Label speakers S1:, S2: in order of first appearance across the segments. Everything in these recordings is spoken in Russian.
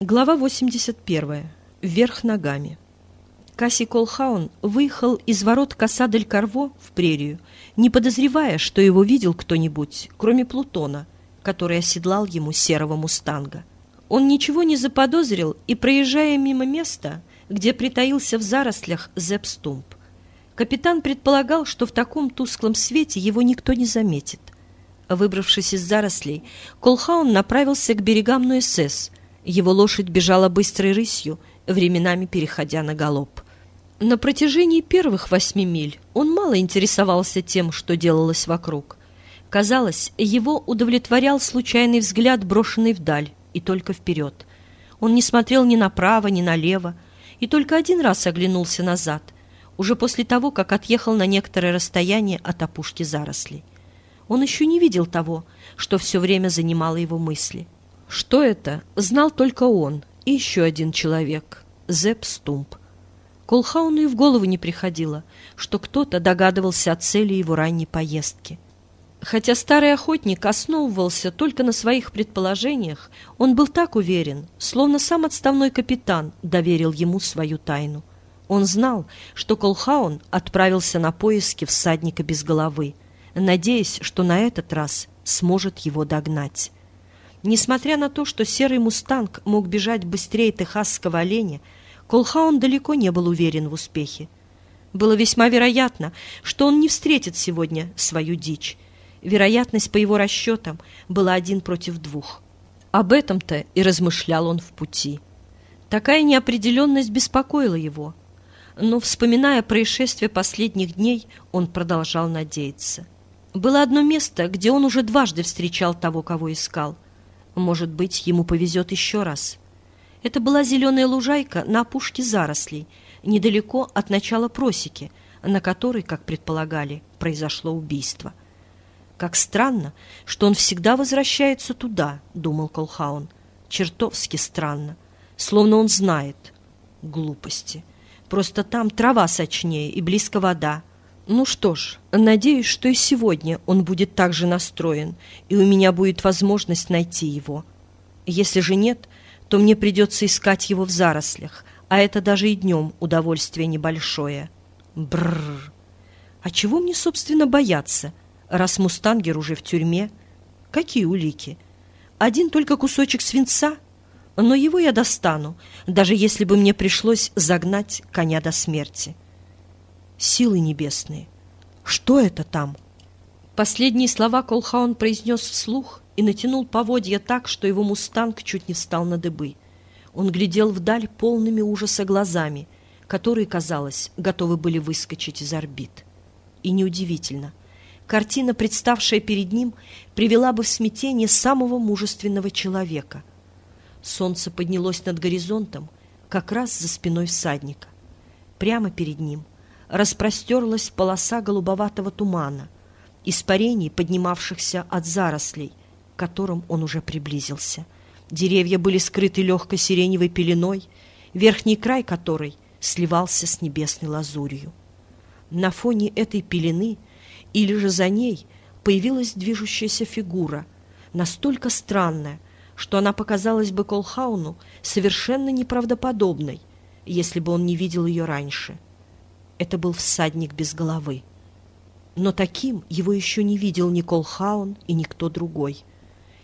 S1: Глава 81. Вверх ногами. Касси Колхаун выехал из ворот Касадель-Карво в прерию, не подозревая, что его видел кто-нибудь, кроме Плутона, который оседлал ему серого мустанга. Он ничего не заподозрил и, проезжая мимо места, где притаился в зарослях Зепстумп, капитан предполагал, что в таком тусклом свете его никто не заметит. Выбравшись из зарослей, Колхаун направился к берегам Нуэсес – его лошадь бежала быстрой рысью, временами переходя на галоп. На протяжении первых восьми миль он мало интересовался тем, что делалось вокруг. Казалось, его удовлетворял случайный взгляд, брошенный вдаль, и только вперед. Он не смотрел ни направо, ни налево, и только один раз оглянулся назад, уже после того, как отъехал на некоторое расстояние от опушки зарослей. Он еще не видел того, что все время занимало его мысли — что это, знал только он и еще один человек — Зепп Стумп. Колхауну и в голову не приходило, что кто-то догадывался о цели его ранней поездки. Хотя старый охотник основывался только на своих предположениях, он был так уверен, словно сам отставной капитан доверил ему свою тайну. Он знал, что Колхаун отправился на поиски всадника без головы, надеясь, что на этот раз сможет его догнать. Несмотря на то, что серый мустанг мог бежать быстрее техасского оленя, Колхаун далеко не был уверен в успехе. Было весьма вероятно, что он не встретит сегодня свою дичь. Вероятность, по его расчетам, была один против двух. Об этом-то и размышлял он в пути. Такая неопределенность беспокоила его. Но, вспоминая происшествия последних дней, он продолжал надеяться. Было одно место, где он уже дважды встречал того, кого искал — может быть, ему повезет еще раз. Это была зеленая лужайка на опушке зарослей, недалеко от начала просеки, на которой, как предполагали, произошло убийство. «Как странно, что он всегда возвращается туда», — думал Колхаун. «Чертовски странно. Словно он знает. Глупости. Просто там трава сочнее и близко вода. Ну что ж, надеюсь, что и сегодня он будет так же настроен, и у меня будет возможность найти его. Если же нет, то мне придется искать его в зарослях, а это даже и днем удовольствие небольшое. Бррр. А чего мне, собственно, бояться, раз Мустангер уже в тюрьме? Какие улики? Один только кусочек свинца, но его я достану, даже если бы мне пришлось загнать коня до смерти силы небесные. Что это там? Последние слова Колхаун произнес вслух и натянул поводья так, что его мустанг чуть не встал на дыбы. Он глядел вдаль полными ужаса глазами, которые, казалось, готовы были выскочить из орбит. И неудивительно. Картина, представшая перед ним, привела бы в смятение самого мужественного человека. Солнце поднялось над горизонтом, как раз за спиной всадника. Прямо перед ним — распростерлась полоса голубоватого тумана, испарений, поднимавшихся от зарослей, к которым он уже приблизился. Деревья были скрыты легкой сиреневой пеленой, верхний край которой сливался с небесной лазурью. На фоне этой пелены или же за ней появилась движущаяся фигура, настолько странная, что она показалась бы Колхауну совершенно неправдоподобной, если бы он не видел ее раньше — это был всадник без головы. Но таким его еще не видел ни Колхаун и никто другой.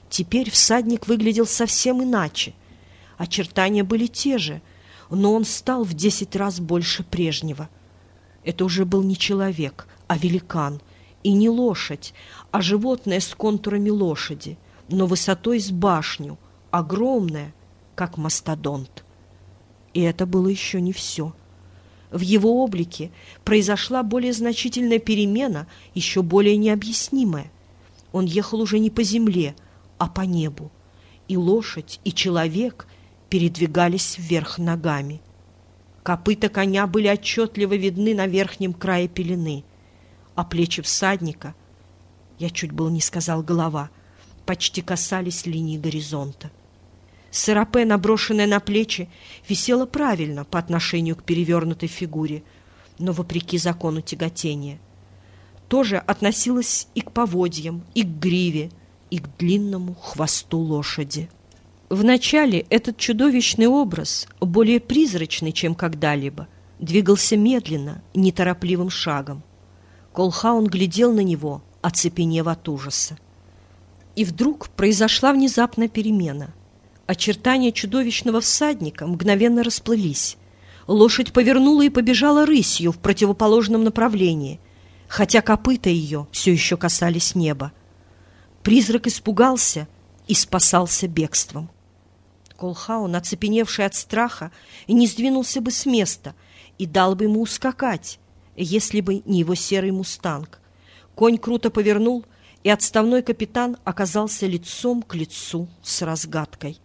S1: Теперь всадник выглядел совсем иначе. Очертания были те же, но он стал в десять раз больше прежнего. Это уже был не человек, а великан, и не лошадь, а животное с контурами лошади, но высотой с башню, огромное, как мастодонт. И это было еще не все — в его облике произошла более значительная перемена, еще более необъяснимая. Он ехал уже не по земле, а по небу. И лошадь, и человек передвигались вверх ногами. Копыта коня были отчетливо видны на верхнем крае пелены, а плечи всадника, я чуть было не сказал голова, почти касались линии горизонта. Сарапе, наброшенная на плечи, висела правильно по отношению к перевернутой фигуре, но вопреки закону тяготения. Тоже относилась и к поводьям, и к гриве, и к длинному хвосту лошади. Вначале этот чудовищный образ, более призрачный, чем когда-либо, двигался медленно, неторопливым шагом. Колхаун глядел на него, оцепенев от ужаса. И вдруг произошла внезапная перемена. Очертания чудовищного всадника мгновенно расплылись. Лошадь повернула и побежала рысью в противоположном направлении, хотя копыта ее все еще касались неба. Призрак испугался и спасался бегством. Колхаун, оцепеневший от страха, не сдвинулся бы с места и дал бы ему ускакать, если бы не его серый мустанг. Конь круто повернул, и отставной капитан оказался лицом к лицу с разгадкой.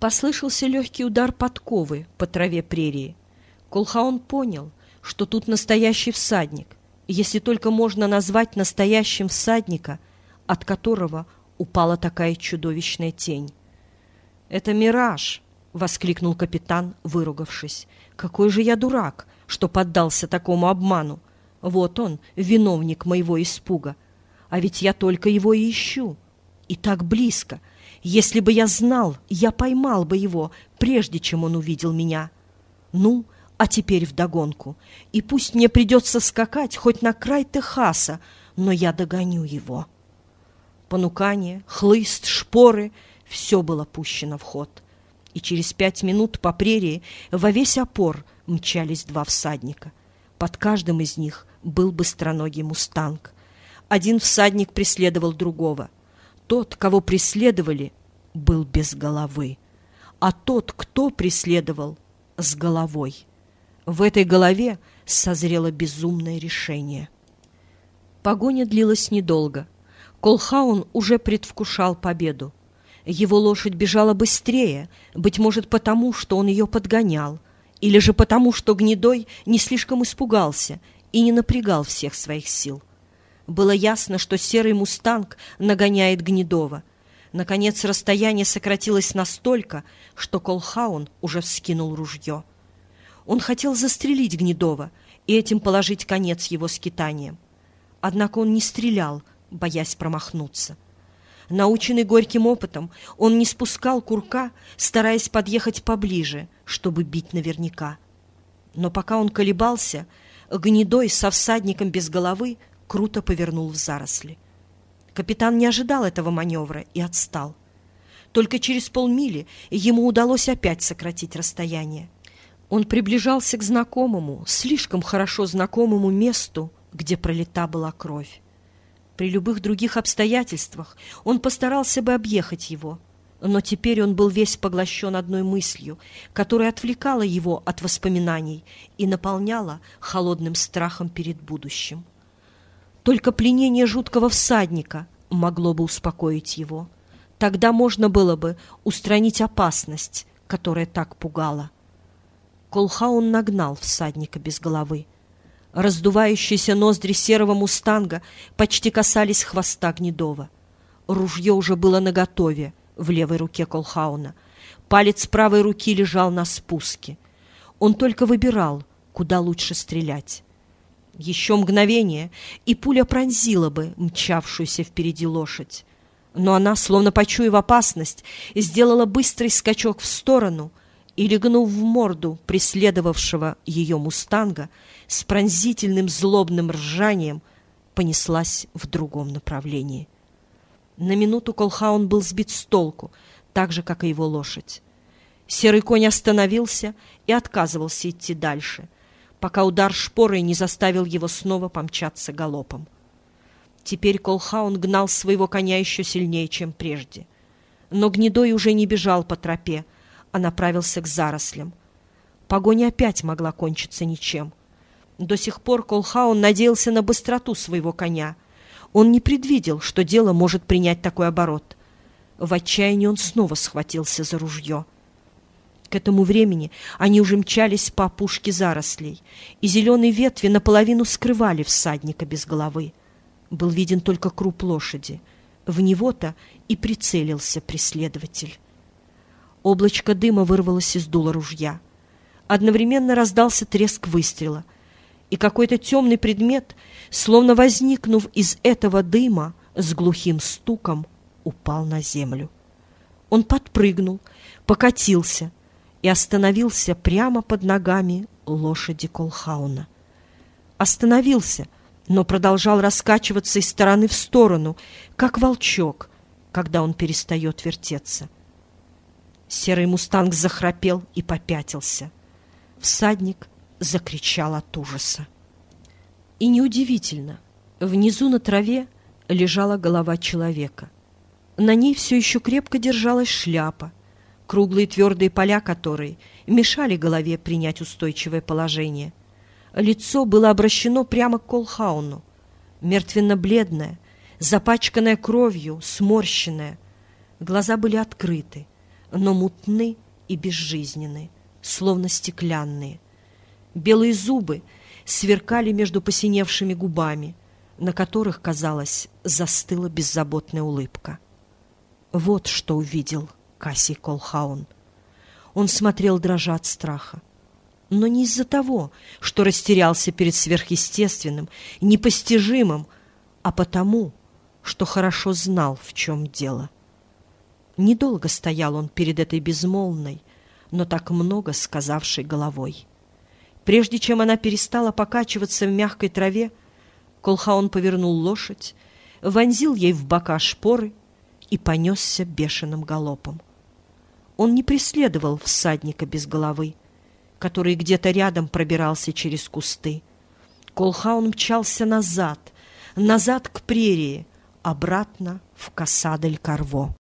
S1: Послышался легкий удар подковы по траве прерии. Колхаун понял, что тут настоящий всадник, если только можно назвать настоящим всадника, от которого упала такая чудовищная тень. «Это мираж!» — воскликнул капитан, выругавшись. «Какой же я дурак, что поддался такому обману! Вот он, виновник моего испуга! А ведь я только его и ищу! И так близко! Если бы я знал, я поймал бы его, прежде чем он увидел меня! Ну, а теперь вдогонку! И пусть мне придется скакать хоть на край Техаса, но я догоню его!» Понукание, хлыст, шпоры — все было пущено в ход. И через пять минут по прерии во весь опор мчались два всадника. Под каждым из них был быстроногий мустанг. Один всадник преследовал другого. Тот, кого преследовали, был без головы, а тот, кто преследовал, с головой. В этой голове созрело безумное решение. Погоня длилась недолго. Колхаун уже предвкушал победу. Его лошадь бежала быстрее, быть может потому, что он ее подгонял, или же потому, что Гнедой не слишком испугался и не напрягал всех своих сил. Было ясно, что серый мустанг нагоняет Гнедова. Наконец расстояние сократилось настолько, что Колхаун уже вскинул ружье. Он хотел застрелить Гнедова и этим положить конец его скитаниям. Однако он не стрелял, боясь промахнуться. Наученный горьким опытом, он не спускал курка, стараясь подъехать поближе, чтобы бить наверняка. Но пока он колебался, гнедой со всадником без головы круто повернул в заросли. Капитан не ожидал этого маневра и отстал. Только через полмили ему удалось опять сократить расстояние. Он приближался к знакомому, слишком хорошо знакомому месту, где пролита была кровь. При любых других обстоятельствах он постарался бы объехать его, но теперь он был весь поглощен одной мыслью, которая отвлекала его от воспоминаний и наполняла холодным страхом перед будущим. Только пленение жуткого всадника могло бы успокоить его. Тогда можно было бы устранить опасность, которая так пугала. Колхаун нагнал всадника без головы. Раздувающиеся ноздри серого мустанга почти касались хвоста Гнедова. Ружье уже было наготове в левой руке Колхауна. Палец правой руки лежал на спуске. Он только выбирал, куда лучше стрелять. Еще мгновение, и пуля пронзила бы мчавшуюся впереди лошадь. Но она, словно почуяв опасность, сделала быстрый скачок в сторону и, легнув в морду преследовавшего ее мустанга, с пронзительным злобным ржанием понеслась в другом направлении. На минуту Колхаун был сбит с толку, так же, как и его лошадь. Серый конь остановился и отказывался идти дальше, пока удар шпорой не заставил его снова помчаться галопом. Теперь Колхаун гнал своего коня еще сильнее, чем прежде. Но Гнедой уже не бежал по тропе, а направился к зарослям. Погоня опять могла кончиться ничем — до сих пор Колхаун надеялся на быстроту своего коня. Он не предвидел, что дело может принять такой оборот. В отчаянии он снова схватился за ружье. К этому времени они уже мчались по опушке зарослей, и зеленые ветви наполовину скрывали всадника без головы. Был виден только круп лошади. В него-то и прицелился преследователь. Облачко дыма вырвалось из дула ружья. Одновременно раздался треск выстрела — и какой-то темный предмет, словно возникнув из этого дыма, с глухим стуком упал на землю. Он подпрыгнул, покатился и остановился прямо под ногами лошади Колхауна. Остановился, но продолжал раскачиваться из стороны в сторону, как волчок, когда он перестает вертеться. Серый мустанг захрапел и попятился. Всадник закричал от ужаса. И неудивительно, внизу на траве лежала голова человека. На ней все еще крепко держалась шляпа, круглые твердые поля которой мешали голове принять устойчивое положение. Лицо было обращено прямо к Колхауну, мертвенно-бледное, запачканное кровью, сморщенное. Глаза были открыты, но мутны и безжизненны, словно стеклянные. Белые зубы сверкали между посиневшими губами, на которых, казалось, застыла беззаботная улыбка. Вот что увидел Кассий Колхаун. Он смотрел дрожа от страха. Но не из-за того, что растерялся перед сверхъестественным, непостижимым, а потому, что хорошо знал, в чем дело. Недолго стоял он перед этой безмолвной, но так много сказавшей головой. Прежде чем она перестала покачиваться в мягкой траве, Колхаун повернул лошадь, вонзил ей в бока шпоры и понесся бешеным галопом. Он не преследовал всадника без головы, который где-то рядом пробирался через кусты. Колхаун мчался назад, назад к прерии, обратно в Касадель-Карво.